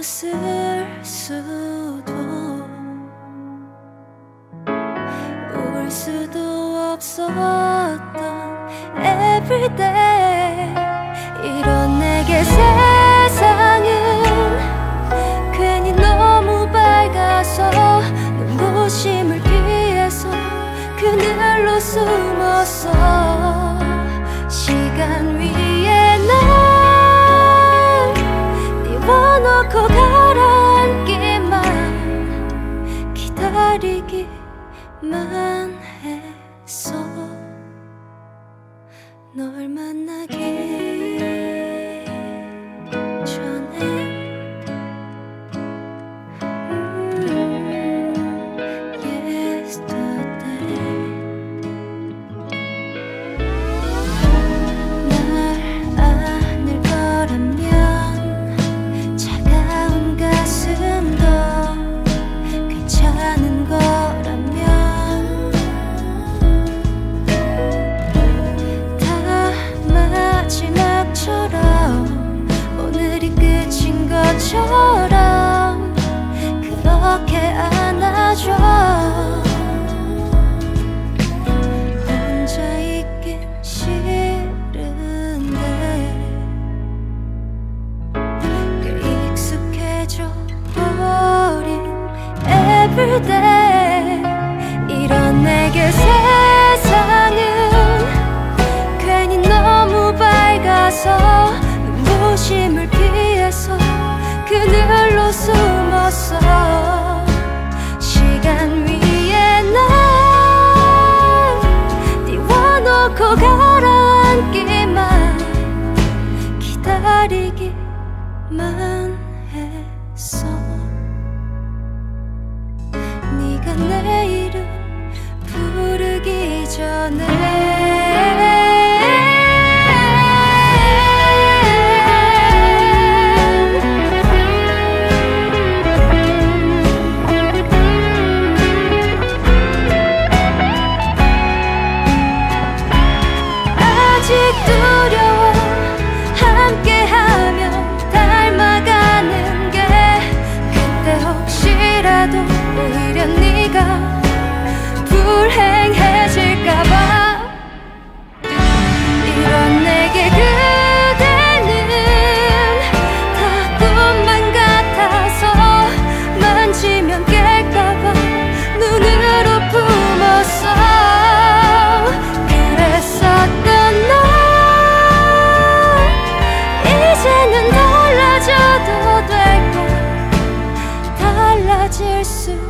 웃을 수도 울 수도 없었던 everyday. 이런 내게 세상은 괜히 너무 밝아서 눈부심을 피해서 그늘로 숨었어 시간 위에 기다리기만 했어 널 만나기 그렇게 놓고 가라앉기만 기다리기만. 될까 달라질 수